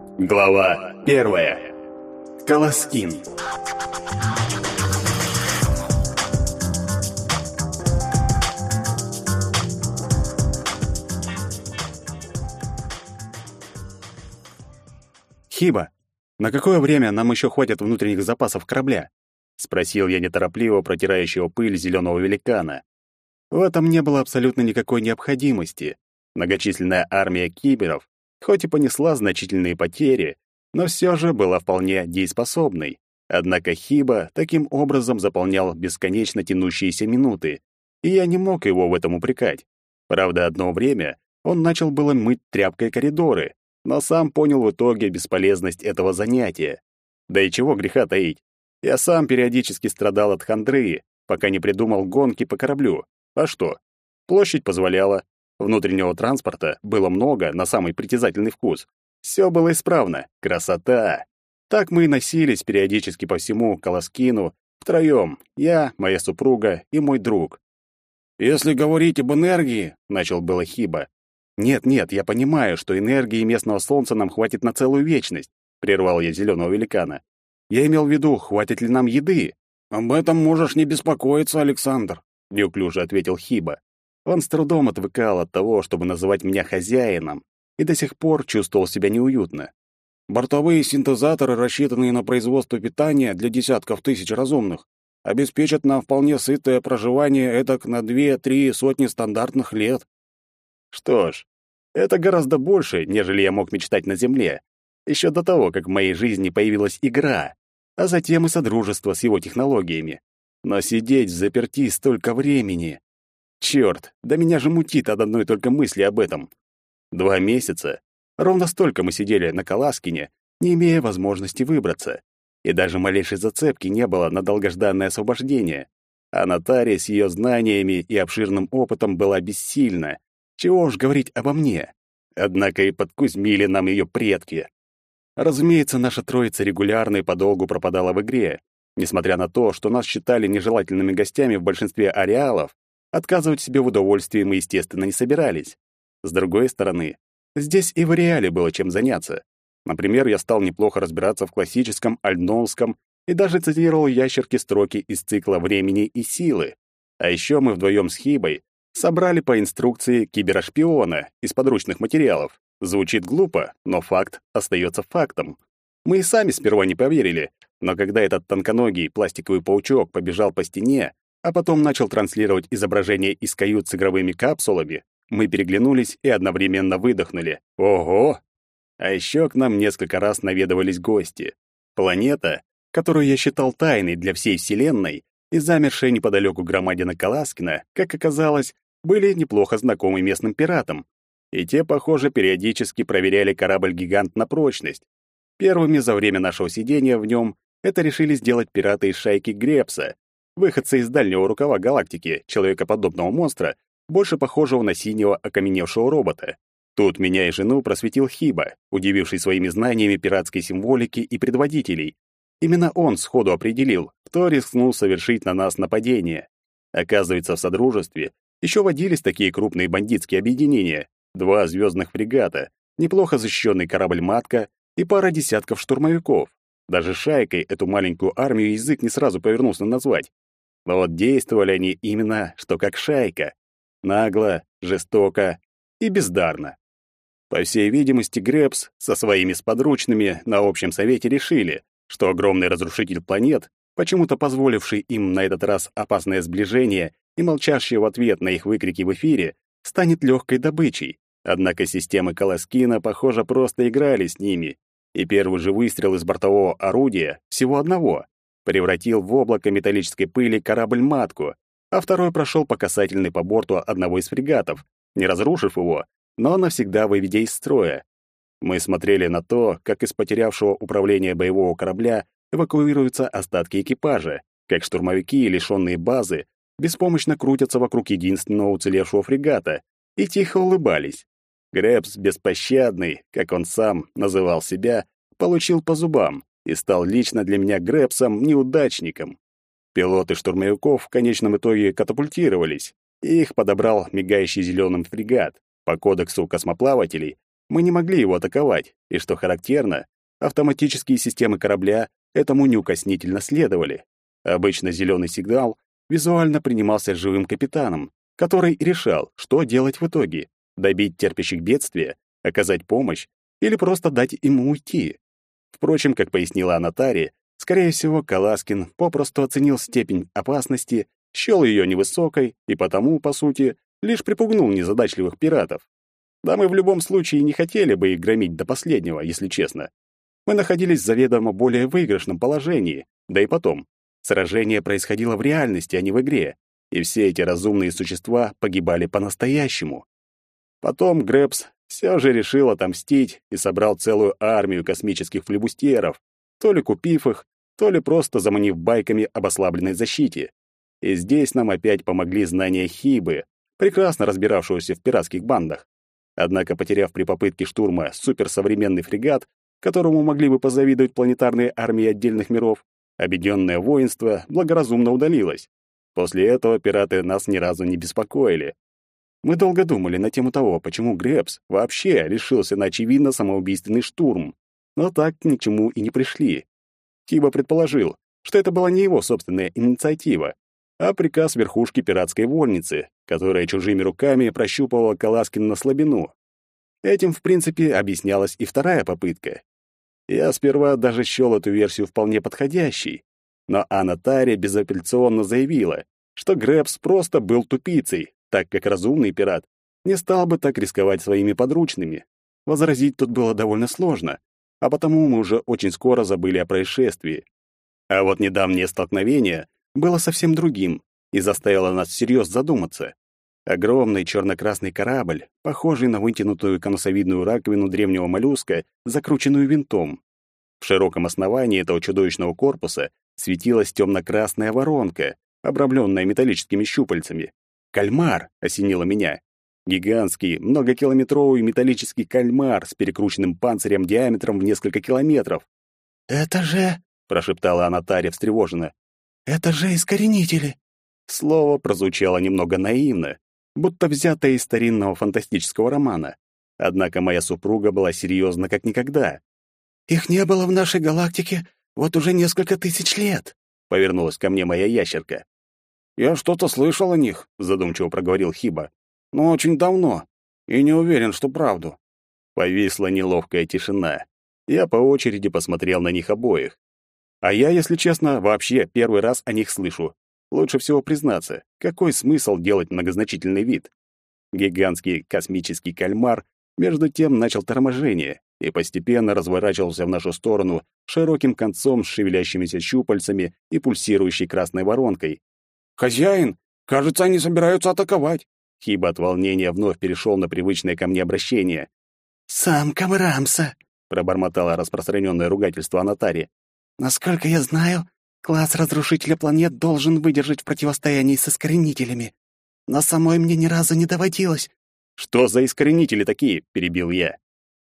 Глава первая. Колоскин. Хиба, на какое время нам еще хватит внутренних запасов корабля? спросил я неторопливо протирающего пыль зеленого великана. В этом не было абсолютно никакой необходимости. Многочисленная армия киберов, хоть и понесла значительные потери, но все же была вполне дееспособной. Однако Хиба таким образом заполнял бесконечно тянущиеся минуты, и я не мог его в этом упрекать. Правда, одно время он начал было мыть тряпкой коридоры, но сам понял в итоге бесполезность этого занятия. Да и чего греха таить. Я сам периодически страдал от хандры, пока не придумал гонки по кораблю. А что? Площадь позволяла, внутреннего транспорта было много на самый притязательный вкус. Все было исправно. Красота! Так мы и носились периодически по всему Колоскину, втроем, я, моя супруга и мой друг. «Если говорить об энергии», — начал было Хиба, «Нет-нет, я понимаю, что энергии местного солнца нам хватит на целую вечность», — прервал я зеленого великана. «Я имел в виду, хватит ли нам еды?» «Об этом можешь не беспокоиться, Александр», — неуклюже ответил Хиба. Он с трудом отвыкал от того, чтобы называть меня хозяином, и до сих пор чувствовал себя неуютно. Бортовые синтезаторы, рассчитанные на производство питания для десятков тысяч разумных, обеспечат нам вполне сытое проживание этак на две-три сотни стандартных лет. Что ж, это гораздо больше, нежели я мог мечтать на Земле, еще до того, как в моей жизни появилась игра, а затем и содружество с его технологиями. Но сидеть в заперти столько времени... Черт, да меня же мутит от одной только мысли об этом. Два месяца. Ровно столько мы сидели на Каласкине, не имея возможности выбраться. И даже малейшей зацепки не было на долгожданное освобождение. А Наталья с ее знаниями и обширным опытом была бессильна, чего уж говорить обо мне. Однако и подкузмили нам ее предки. Разумеется, наша троица регулярно и подолгу пропадала в игре. Несмотря на то, что нас считали нежелательными гостями в большинстве ареалов, отказывать себе в удовольствии мы, естественно, не собирались. С другой стороны, здесь и в ареале было чем заняться. Например, я стал неплохо разбираться в классическом альдноуском и даже цитировал ящерки строки из цикла «Времени и силы». А еще мы вдвоем с Хибой Собрали по инструкции кибершпиона из подручных материалов. Звучит глупо, но факт остается фактом. Мы и сами сперва не поверили, но когда этот тонконогий пластиковый паучок побежал по стене, а потом начал транслировать изображение из кают с игровыми капсулами, мы переглянулись и одновременно выдохнули. Ого! А еще к нам несколько раз наведывались гости. Планета, которую я считал тайной для всей Вселенной, и замершая неподалеку громадина Каласкина, как оказалось, были неплохо знакомы местным пиратам, и те, похоже, периодически проверяли корабль-гигант на прочность. Первыми за время нашего сидения в нем это решили сделать пираты из шайки Гребса, выходцы из дальнего рукава галактики, человекоподобного монстра, больше похожего на синего окаменевшего робота. Тут меня и жену просветил Хиба, удививший своими знаниями пиратской символики и предводителей. Именно он сходу определил, кто рискнул совершить на нас нападение. Оказывается, в Содружестве еще водились такие крупные бандитские объединения. Два звездных фрегата, неплохо защищенный корабль «Матка» и пара десятков штурмовиков. Даже шайкой эту маленькую армию язык не сразу повернулся назвать. Но вот действовали они именно что как шайка. Нагло, жестоко и бездарно. По всей видимости, Гребс со своими сподручными на общем совете решили, что огромный разрушитель планет почему-то позволивший им на этот раз опасное сближение и молчащий в ответ на их выкрики в эфире, станет легкой добычей. Однако системы Колоскина, похоже, просто играли с ними, и первый же выстрел из бортового орудия, всего одного, превратил в облако металлической пыли корабль-матку, а второй прошел по касательной по борту одного из фрегатов, не разрушив его, но навсегда выведя из строя. Мы смотрели на то, как из потерявшего управление боевого корабля эвакуируются остатки экипажа, как штурмовики, лишенные базы, беспомощно крутятся вокруг единственного уцелевшего фрегата и тихо улыбались. Гребс беспощадный, как он сам называл себя, получил по зубам и стал лично для меня Гребсом-неудачником. Пилоты штурмовиков в конечном итоге катапультировались, и их подобрал мигающий зеленым фрегат. По кодексу космоплавателей мы не могли его атаковать, и, что характерно, автоматические системы корабля этому неукоснительно следовали. Обычно зеленый сигнал визуально принимался живым капитаном, который решал, что делать в итоге — добить терпящих бедствия, оказать помощь или просто дать ему уйти. Впрочем, как пояснила Анатари, скорее всего, Каласкин попросту оценил степень опасности, счел ее невысокой и потому, по сути, лишь припугнул незадачливых пиратов. Да мы в любом случае не хотели бы их громить до последнего, если честно. Мы находились в заведомо более выигрышном положении, да и потом. Сражение происходило в реальности, а не в игре, и все эти разумные существа погибали по-настоящему. Потом Грэпс все же решил отомстить и собрал целую армию космических флебустеров, то ли купив их, то ли просто заманив байками об ослабленной защите. И здесь нам опять помогли знания Хибы, прекрасно разбиравшегося в пиратских бандах. Однако, потеряв при попытке штурма суперсовременный фрегат, которому могли бы позавидовать планетарные армии отдельных миров, объединенное воинство благоразумно удалилось. После этого пираты нас ни разу не беспокоили. Мы долго думали на тему того, почему Гребс вообще решился на очевидно самоубийственный штурм, но так ни к чему и не пришли. Киба предположил, что это была не его собственная инициатива, а приказ верхушки пиратской вольницы, которая чужими руками прощупывала Каласкин на слабину. Этим, в принципе, объяснялась и вторая попытка. Я сперва даже счел эту версию вполне подходящей, но Анна Тари безапелляционно заявила, что Грэбс просто был тупицей, так как разумный пират не стал бы так рисковать своими подручными. Возразить тут было довольно сложно, а потому мы уже очень скоро забыли о происшествии. А вот недавнее столкновение было совсем другим и заставило нас всерьез задуматься. Огромный черно-красный корабль, похожий на вытянутую конусовидную раковину древнего моллюска, закрученную винтом. В широком основании этого чудовищного корпуса светилась темно-красная воронка, обрамленная металлическими щупальцами. Кальмар осенило меня. Гигантский, многокилометровый металлический кальмар с перекрученным панцирем диаметром в несколько километров. «Это же...» — прошептала Анатария встревоженно. «Это же искоренители!» Слово прозвучало немного наивно, будто взятое из старинного фантастического романа. Однако моя супруга была серьезна как никогда. «Их не было в нашей галактике вот уже несколько тысяч лет», — повернулась ко мне моя ящерка. «Я что-то слышал о них», — задумчиво проговорил Хиба. «Но очень давно, и не уверен, что правду». Повисла неловкая тишина. Я по очереди посмотрел на них обоих. А я, если честно, вообще первый раз о них слышу. Лучше всего признаться, какой смысл делать многозначительный вид? Гигантский космический кальмар между тем начал торможение и постепенно разворачивался в нашу сторону широким концом с шевелящимися щупальцами и пульсирующей красной воронкой. «Хозяин, кажется, они собираются атаковать!» Хиба от волнения вновь перешел на привычное ко мне обращение. «Сам Камрамса!» — пробормотало распространенное ругательство Анатари. «Насколько я знаю, Класс разрушителя планет должен выдержать в противостоянии с искоренителями. Но самой мне ни разу не доводилось. Что за искоренители такие? перебил я.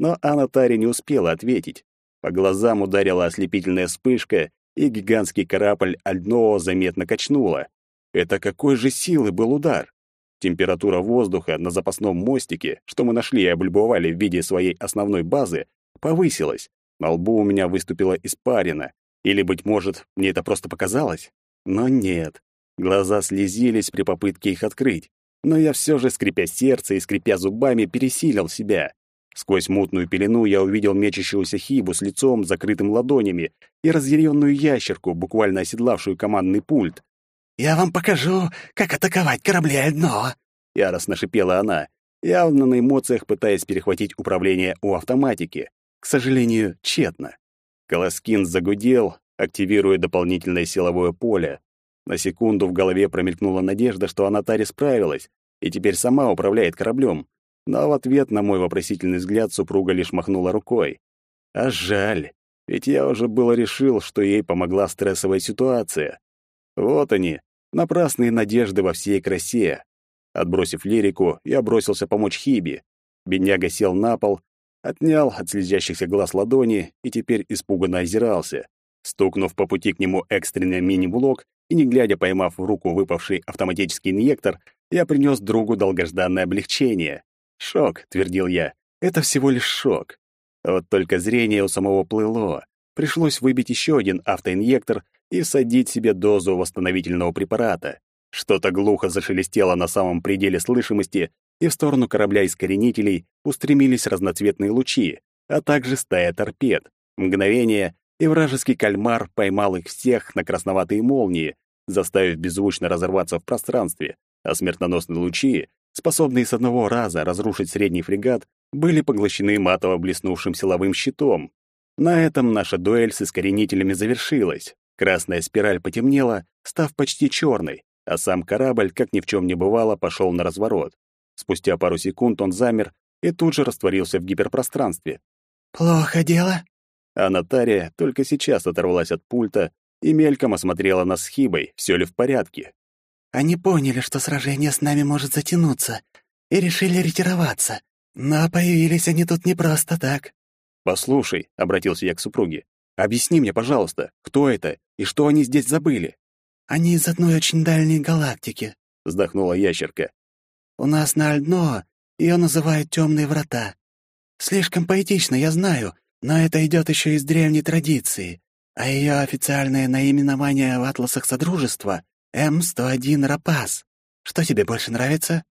Но Анатари не успела ответить. По глазам ударила ослепительная вспышка, и гигантский корабль Альдноо заметно качнуло. Это какой же силы был удар? Температура воздуха на запасном мостике, что мы нашли и облюбовали в виде своей основной базы, повысилась. На лбу у меня выступила испарина, или, быть может, мне это просто показалось? Но нет. Глаза слезились при попытке их открыть. Но я все же, скрипя сердце и скрипя зубами, пересилил себя. Сквозь мутную пелену я увидел мечущегося хибу с лицом, закрытым ладонями, и разъяренную ящерку, буквально оседлавшую командный пульт. «Я вам покажу, как атаковать корабли одно!» — яростно шипела она, явно на эмоциях пытаясь перехватить управление у автоматики. К сожалению, тщетно. Колоскин загудел, активируя дополнительное силовое поле. На секунду в голове промелькнула надежда, что Анатари справилась и теперь сама управляет кораблем. Но в ответ на мой вопросительный взгляд супруга лишь махнула рукой. А жаль, ведь я уже было решил, что ей помогла стрессовая ситуация. Вот они, напрасные надежды во всей красе. Отбросив лирику, я бросился помочь Хиби. Бедняга сел на пол отнял от слезящихся глаз ладони и теперь испуганно озирался. Стукнув по пути к нему экстренный мини-блок и не глядя поймав в руку выпавший автоматический инъектор, я принес другу долгожданное облегчение. «Шок», — твердил я, Это всего лишь шок. Вот только зрение у самого плыло. Пришлось выбить еще один автоинъектор и всадить себе дозу восстановительного препарата. Что-то глухо зашелестело на самом пределе слышимости, и в сторону корабля искоренителей устремились разноцветные лучи, а также стая торпед. Мгновение, и вражеский кальмар поймал их всех на красноватые молнии, заставив беззвучно разорваться в пространстве, а смертоносные лучи, способные с одного раза разрушить средний фрегат, были поглощены матово блеснувшим силовым щитом. На этом наша дуэль с искоренителями завершилась. Красная спираль потемнела, став почти черной, а сам корабль, как ни в чем не бывало, пошел на разворот. Спустя пару секунд он замер и тут же растворился в гиперпространстве. «Плохо дело?» А Натария только сейчас оторвалась от пульта и мельком осмотрела нас с Хибой, все ли в порядке. «Они поняли, что сражение с нами может затянуться, и решили ретироваться. Но появились они тут не просто так». «Послушай», — обратился я к супруге, — «объясни мне, пожалуйста, кто это и что они здесь забыли?» «Они из одной очень дальней галактики», — вздохнула ящерка. «У нас на Альдно ее называют «темные врата». Слишком поэтично, я знаю, но это идет еще из древней традиции, а ее официальное наименование в атласах Содружества — М-101 Рапас. Что тебе больше нравится?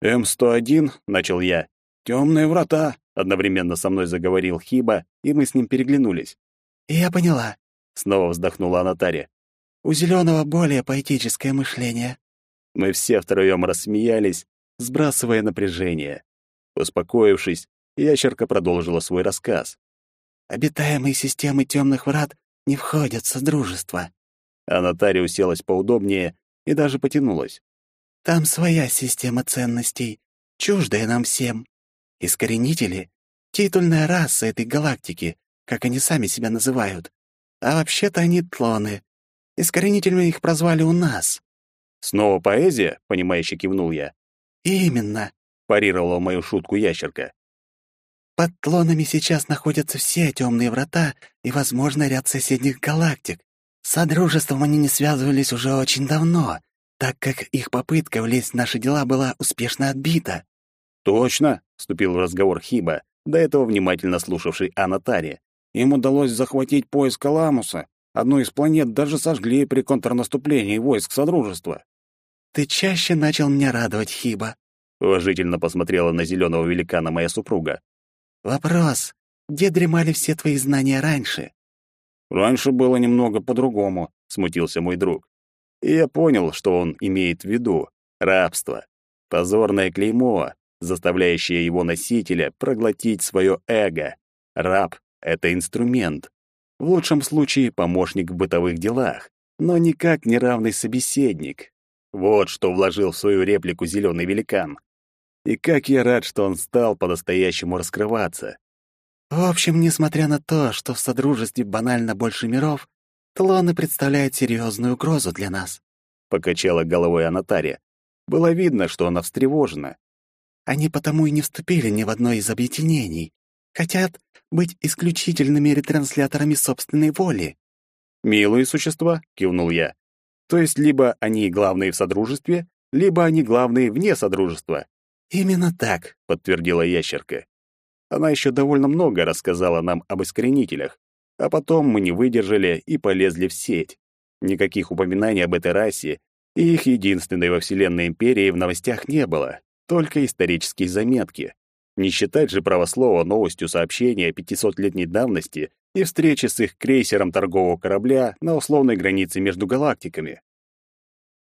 М-101, — начал я. Темные врата, — одновременно со мной заговорил Хиба, и мы с ним переглянулись. Я поняла, — снова вздохнула Анатария. У зеленого более поэтическое мышление. Мы все втроем рассмеялись, сбрасывая напряжение. Успокоившись, ящерка продолжила свой рассказ. Обитаемые системы темных врат не входят в содружество. А Наталья уселась поудобнее и даже потянулась. Там своя система ценностей, чуждая нам всем. Искоренители — титульная раса этой галактики, как они сами себя называют. А вообще-то они тлоны. Искоренителями их прозвали у нас. «Снова поэзия?» — понимающе кивнул я. «Именно», — парировала мою шутку ящерка. Под тлонами сейчас находятся все темные врата и, возможно, ряд соседних галактик. С Содружеством они не связывались уже очень давно, так как их попытка влезть в наши дела была успешно отбита. «Точно», — вступил в разговор Хиба, до этого внимательно слушавший Анатари. «Им удалось захватить пояс Каламуса. Одну из планет даже сожгли при контрнаступлении войск Содружества». «Ты чаще начал меня радовать, Хиба», — уважительно посмотрела на зеленого великана моя супруга. Вопрос. Где дремали все твои знания раньше? Раньше было немного по-другому, смутился мой друг. И я понял, что он имеет в виду. Рабство. Позорное клеймо, заставляющее его носителя проглотить свое эго. Раб — это инструмент. В лучшем случае помощник в бытовых делах, но никак не равный собеседник. Вот что вложил в свою реплику зеленый великан. И как я рад, что он стал по-настоящему раскрываться. В общем, несмотря на то, что в Содружестве банально больше миров, Тлоны представляют серьезную угрозу для нас. Покачала головой Анатария. Было видно, что она встревожена. Они потому и не вступили ни в одно из объединений. Хотят быть исключительными ретрансляторами собственной воли. «Милые существа», — кивнул я. «То есть либо они главные в Содружестве, либо они главные вне Содружества. «Именно так», — подтвердила ящерка. Она еще довольно много рассказала нам об искоренителях, а потом мы не выдержали и полезли в сеть. Никаких упоминаний об этой расе и их единственной во Вселенной империи в новостях не было, только исторические заметки. Не считать же правослова новостью сообщения 500-летней давности и встречи с их крейсером торгового корабля на условной границе между галактиками.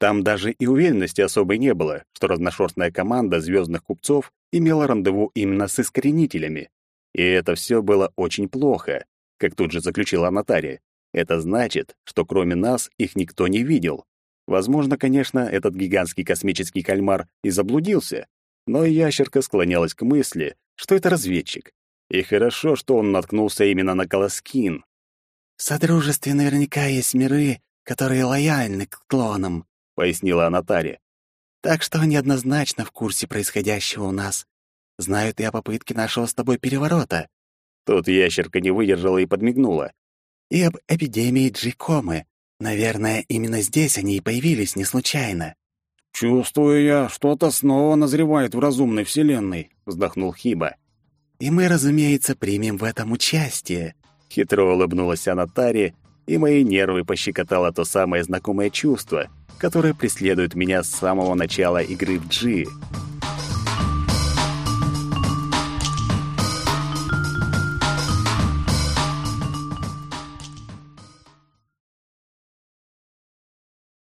Там даже и уверенности особой не было, что разношерстная команда звездных купцов имела рандеву именно с искоренителями. И это все было очень плохо, как тут же заключила Наталья. Это значит, что кроме нас их никто не видел. Возможно, конечно, этот гигантский космический кальмар и заблудился, но ящерка склонялась к мысли, что это разведчик. И хорошо, что он наткнулся именно на Колоскин. «В Содружестве наверняка есть миры, которые лояльны к клонам», пояснила Анатария. Так что они однозначно в курсе происходящего у нас. Знают и о попытке нашего с тобой переворота. Тут ящерка не выдержала и подмигнула. И об эпидемии Джикомы. Наверное, именно здесь они и появились не случайно. «Чувствую я, что-то снова назревает в разумной вселенной», — вздохнул Хиба. и мы, разумеется, примем в этом участие». Хитро улыбнулась она Таре, и мои нервы пощекотало то самое знакомое чувство, которое преследует меня с самого начала игры в G.